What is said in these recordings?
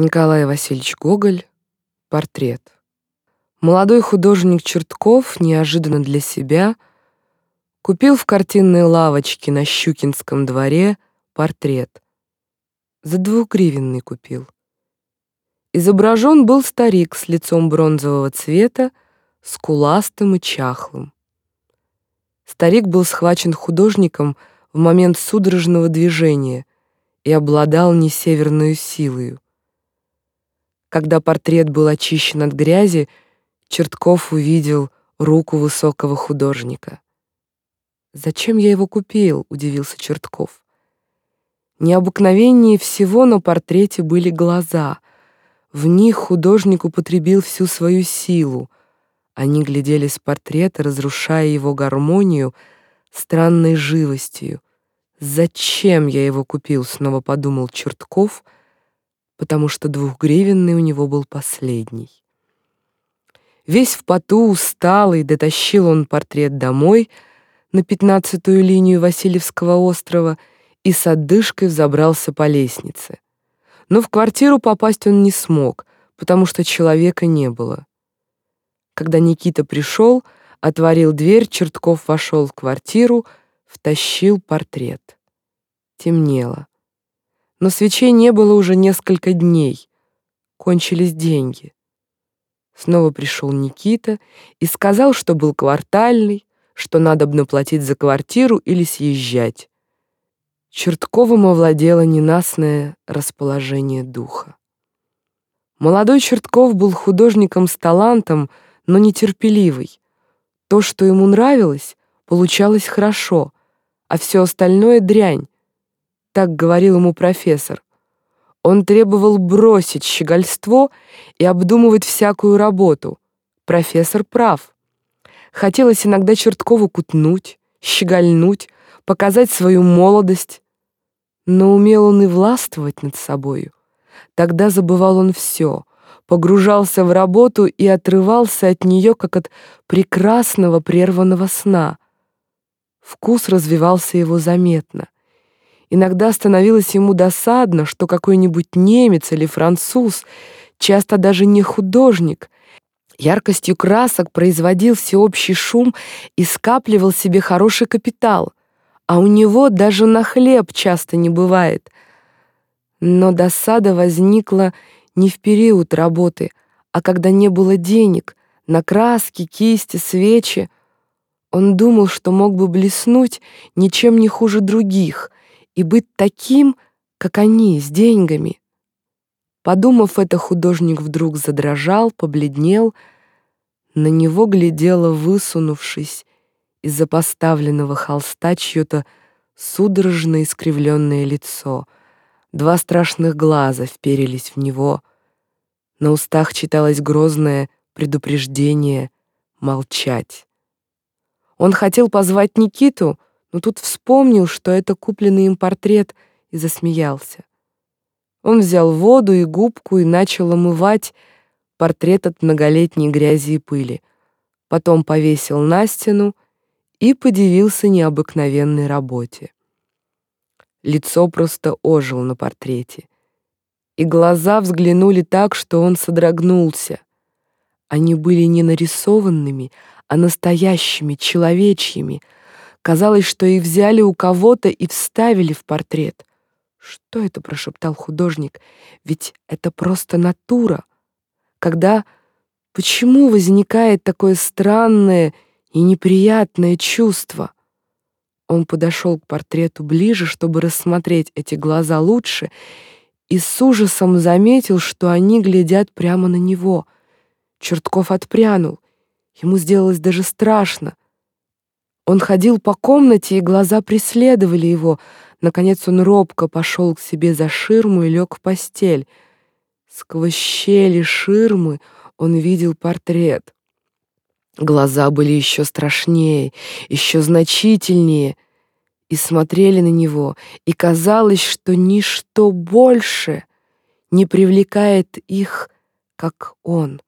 Николай Васильевич Гоголь. Портрет. Молодой художник Чертков неожиданно для себя купил в картинной лавочке на Щукинском дворе портрет. За двухгривенный купил. Изображен был старик с лицом бронзового цвета, скуластым и чахлым. Старик был схвачен художником в момент судорожного движения и обладал не северную силою. Когда портрет был очищен от грязи, Чертков увидел руку высокого художника. «Зачем я его купил?» — удивился Чертков. Необыкновеннее всего на портрете были глаза. В них художник употребил всю свою силу. Они глядели с портрета, разрушая его гармонию странной живостью. «Зачем я его купил?» — снова подумал Чертков, потому что двухгривенный у него был последний. Весь в поту, усталый, дотащил он портрет домой на пятнадцатую линию Васильевского острова и с отдышкой взобрался по лестнице. Но в квартиру попасть он не смог, потому что человека не было. Когда Никита пришел, отворил дверь, Чертков вошел в квартиру, втащил портрет. Темнело. Но свечей не было уже несколько дней. Кончились деньги. Снова пришел Никита и сказал, что был квартальный, что надо бы наплатить за квартиру или съезжать. Чертковым овладело ненастное расположение духа. Молодой Чертков был художником с талантом, но нетерпеливый. То, что ему нравилось, получалось хорошо, а все остальное — дрянь. Так говорил ему профессор. Он требовал бросить щегольство и обдумывать всякую работу. Профессор прав. Хотелось иногда Черткову кутнуть, щегольнуть, показать свою молодость. Но умел он и властвовать над собою. Тогда забывал он все, погружался в работу и отрывался от нее, как от прекрасного прерванного сна. Вкус развивался его заметно — Иногда становилось ему досадно, что какой-нибудь немец или француз, часто даже не художник, яркостью красок производил всеобщий шум и скапливал себе хороший капитал, а у него даже на хлеб часто не бывает. Но досада возникла не в период работы, а когда не было денег на краски, кисти, свечи. Он думал, что мог бы блеснуть ничем не хуже других — и быть таким, как они, с деньгами. Подумав это, художник вдруг задрожал, побледнел. На него глядело, высунувшись из-за поставленного холста чье-то судорожно искривленное лицо. Два страшных глаза вперились в него. На устах читалось грозное предупреждение молчать. Он хотел позвать Никиту, но тут вспомнил, что это купленный им портрет, и засмеялся. Он взял воду и губку и начал омывать портрет от многолетней грязи и пыли. Потом повесил на стену и подивился необыкновенной работе. Лицо просто ожило на портрете, и глаза взглянули так, что он содрогнулся. Они были не нарисованными, а настоящими, человечьими — Казалось, что их взяли у кого-то и вставили в портрет. «Что это?» — прошептал художник. «Ведь это просто натура. Когда... Почему возникает такое странное и неприятное чувство?» Он подошел к портрету ближе, чтобы рассмотреть эти глаза лучше, и с ужасом заметил, что они глядят прямо на него. Чертков отпрянул. Ему сделалось даже страшно. Он ходил по комнате, и глаза преследовали его. Наконец он робко пошел к себе за ширму и лег в постель. Сквозь щели ширмы он видел портрет. Глаза были еще страшнее, еще значительнее, и смотрели на него, и казалось, что ничто больше не привлекает их, как он.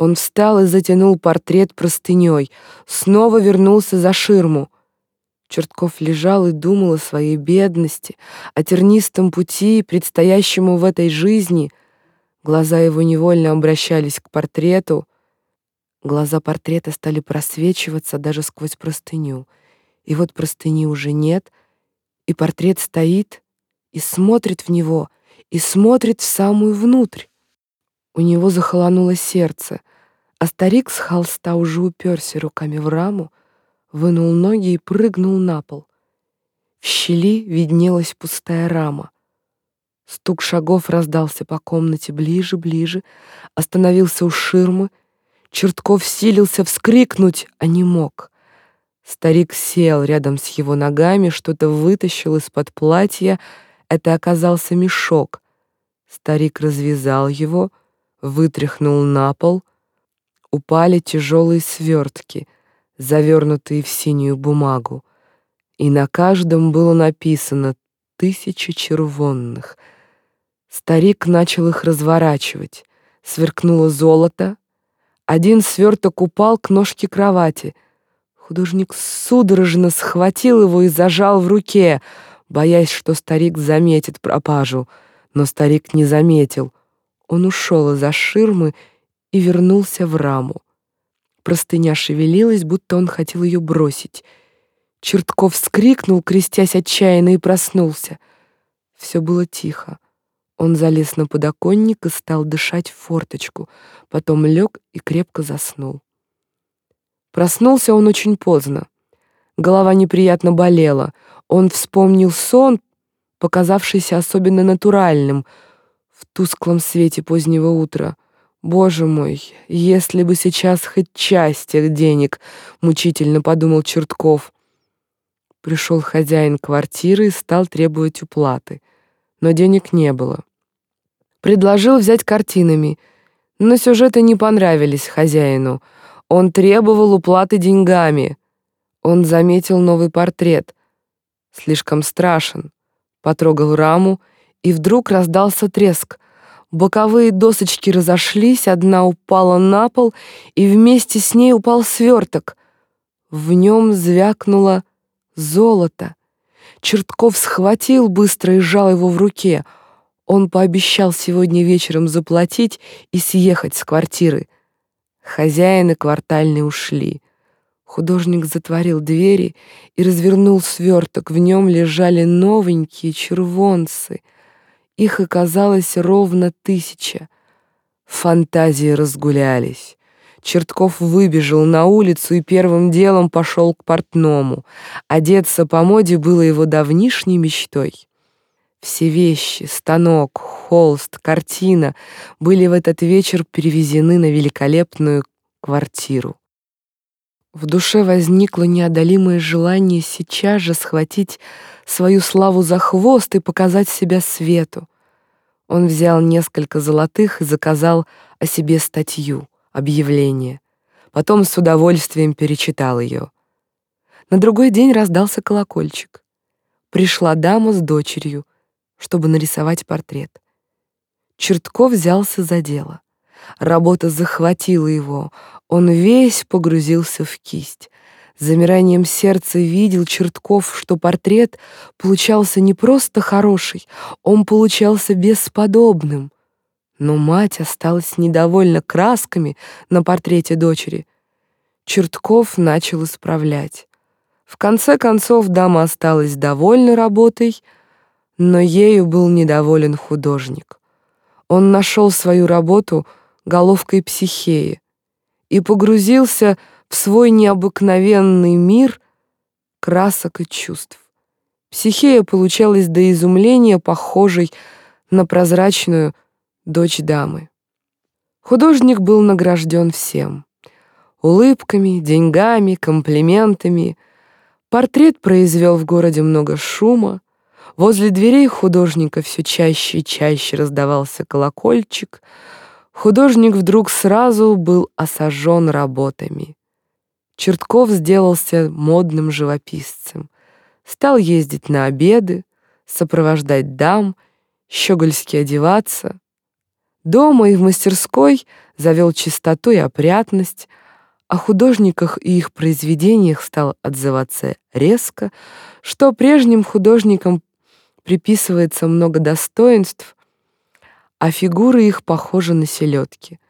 Он встал и затянул портрет простыней, снова вернулся за ширму. Чертков лежал и думал о своей бедности, о тернистом пути, предстоящему в этой жизни, Глаза его невольно обращались к портрету. Глаза портрета стали просвечиваться даже сквозь простыню. И вот простыни уже нет, и портрет стоит и смотрит в него, и смотрит в самую внутрь. У него захолонуло сердце, а старик с холста уже уперся руками в раму, вынул ноги и прыгнул на пол. В щели виднелась пустая рама. Стук шагов раздался по комнате ближе, ближе, остановился у ширмы. Чертков силился вскрикнуть, а не мог. Старик сел рядом с его ногами, что-то вытащил из-под платья. Это оказался мешок. Старик развязал его, вытряхнул на пол. Упали тяжелые свертки, завернутые в синюю бумагу, и на каждом было написано «тысяча червонных». Старик начал их разворачивать. Сверкнуло золото. Один сверток упал к ножке кровати. Художник судорожно схватил его и зажал в руке, боясь, что старик заметит пропажу. Но старик не заметил — он ушел из-за ширмы и вернулся в раму. Простыня шевелилась, будто он хотел ее бросить. Чертков вскрикнул, крестясь отчаянно, и проснулся. Все было тихо. Он залез на подоконник и стал дышать в форточку, потом лег и крепко заснул. Проснулся он очень поздно. Голова неприятно болела. Он вспомнил сон, показавшийся особенно натуральным — в тусклом свете позднего утра. Боже мой, если бы сейчас хоть часть тех денег, мучительно подумал Чертков. Пришел хозяин квартиры и стал требовать уплаты, но денег не было. Предложил взять картинами, но сюжеты не понравились хозяину. Он требовал уплаты деньгами. Он заметил новый портрет. Слишком страшен. Потрогал раму и вдруг раздался треск. Боковые досочки разошлись, одна упала на пол, и вместе с ней упал сверток. В нем звякнуло золото. Чертков схватил быстро и сжал его в руке. Он пообещал сегодня вечером заплатить и съехать с квартиры. Хозяины квартальные ушли. Художник затворил двери и развернул сверток. В нем лежали новенькие червонцы — их оказалось ровно тысяча. Фантазии разгулялись. Чертков выбежал на улицу и первым делом пошел к портному. Одеться по моде было его давнишней мечтой. Все вещи, станок, холст, картина были в этот вечер перевезены на великолепную квартиру. В душе возникло неодолимое желание сейчас же схватить свою славу за хвост и показать себя свету. Он взял несколько золотых и заказал о себе статью, объявление. Потом с удовольствием перечитал ее. На другой день раздался колокольчик. Пришла дама с дочерью, чтобы нарисовать портрет. Чертков взялся за дело. Работа захватила его. Он весь погрузился в кисть замиранием сердца видел Чертков, что портрет получался не просто хороший, он получался бесподобным. Но мать осталась недовольна красками на портрете дочери. Чертков начал исправлять. В конце концов дама осталась довольна работой, но ею был недоволен художник. Он нашел свою работу головкой психеи и погрузился в свой необыкновенный мир красок и чувств. Психея получалась до изумления похожей на прозрачную дочь дамы. Художник был награжден всем — улыбками, деньгами, комплиментами. Портрет произвел в городе много шума. Возле дверей художника все чаще и чаще раздавался колокольчик. Художник вдруг сразу был осажен работами. Чертков сделался модным живописцем. Стал ездить на обеды, сопровождать дам, щегольски одеваться. Дома и в мастерской завел чистоту и опрятность, о художниках и их произведениях стал отзываться резко, что прежним художникам приписывается много достоинств, а фигуры их похожи на селедки,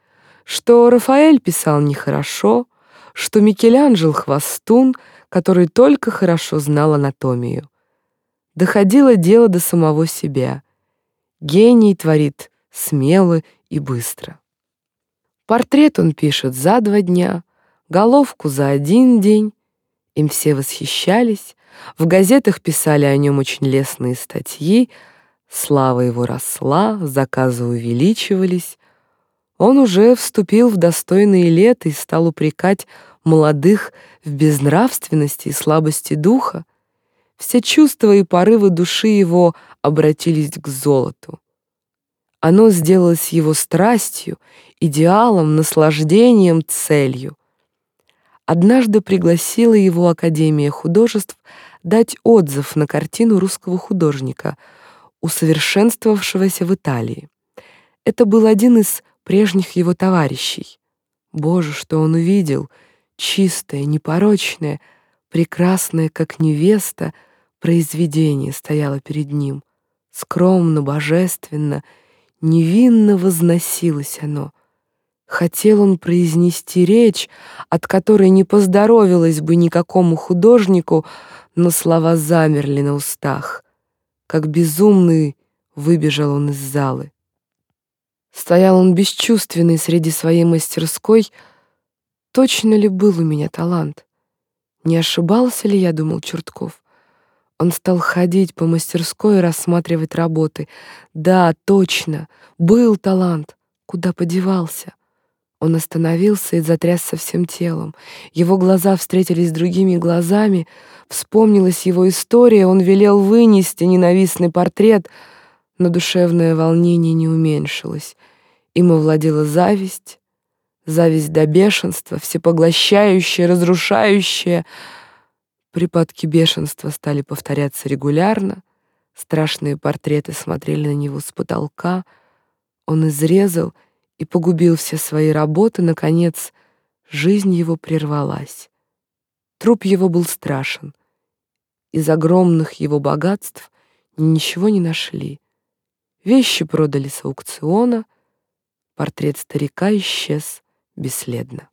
что Рафаэль писал нехорошо, что Микеланджело хвостун, который только хорошо знал анатомию. Доходило дело до самого себя. Гений творит смело и быстро. Портрет он пишет за два дня, головку за один день. Им все восхищались, в газетах писали о нем очень лестные статьи, слава его росла, заказы увеличивались. Он уже вступил в достойные лета и стал упрекать молодых в безнравственности и слабости духа. Все чувства и порывы души его обратились к золоту. Оно сделалось его страстью, идеалом, наслаждением, целью. Однажды пригласила его Академия художеств дать отзыв на картину русского художника, усовершенствовавшегося в Италии. Это был один из прежних его товарищей. Боже, что он увидел! Чистое, непорочное, прекрасное, как невеста, произведение стояло перед ним. Скромно, божественно, невинно возносилось оно. Хотел он произнести речь, от которой не поздоровилось бы никакому художнику, но слова замерли на устах. Как безумный выбежал он из залы. Стоял он бесчувственный среди своей мастерской. Точно ли был у меня талант? Не ошибался ли я, думал Чуртков. Он стал ходить по мастерской и рассматривать работы. Да, точно, был талант. Куда подевался? Он остановился и затрясся всем телом. Его глаза встретились с другими глазами. Вспомнилась его история, он велел вынести ненавистный портрет, но душевное волнение не уменьшилось. Им овладела зависть, зависть до бешенства, всепоглощающая, разрушающая. Припадки бешенства стали повторяться регулярно. Страшные портреты смотрели на него с потолка. Он изрезал и погубил все свои работы, наконец, жизнь его прервалась. Труп его был страшен. Из огромных его богатств ничего не нашли. Вещи продали с аукциона, портрет старика исчез бесследно.